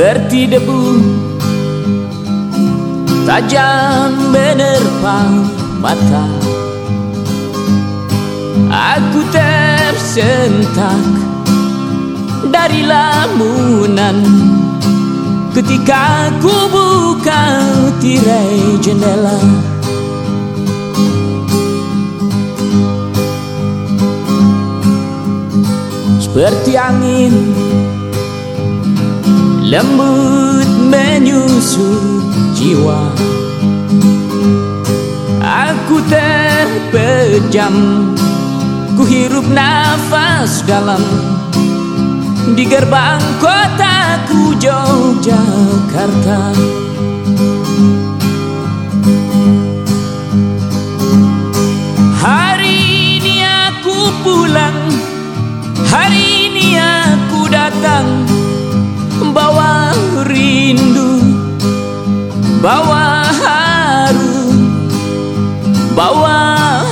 seperti debu tajam menerpa mata. Aku tersentak dari lamunan. Ketika ku buka tirai jendela. Seperti angin lembut menyusup jiwa. Aku terpejam Ku hirup nafas dalam. Di gerbang kotaku Yogyakarta Hari Bawa haru Bawa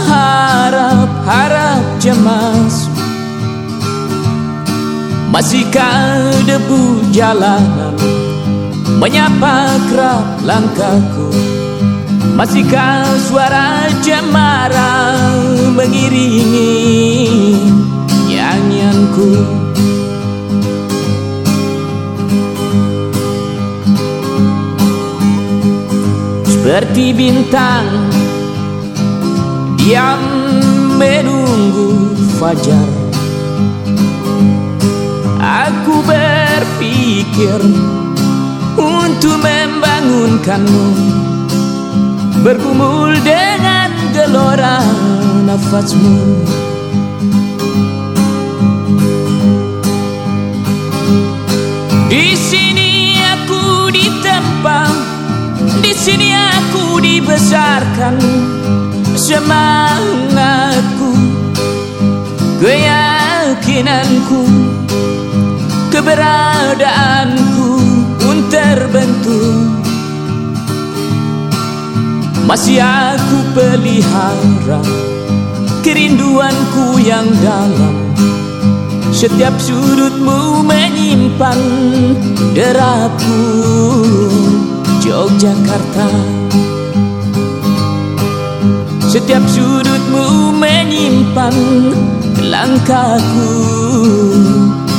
harap-harap cemas. Masihkah debu jalanan? Menyapa kerap langkahku? Masihkah suara cemara Mengiringi seperti bintang. Diam menunggu fajar. Aku berpikir untuk membangunkanmu. Bergumul dengan gelora nafasmu. Di sini sini aku dibesarkan. Semangatku keyakinanku keberadaanku pun terbentuk. Masih aku pelihara kerinduanku yang dalam. Setiap sudutmu menyimpan derapku Yogyakarta. Setiap sudutmu menyimpan langkahku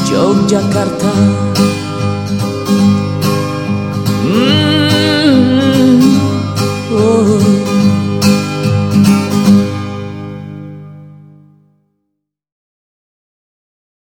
Yogyakarta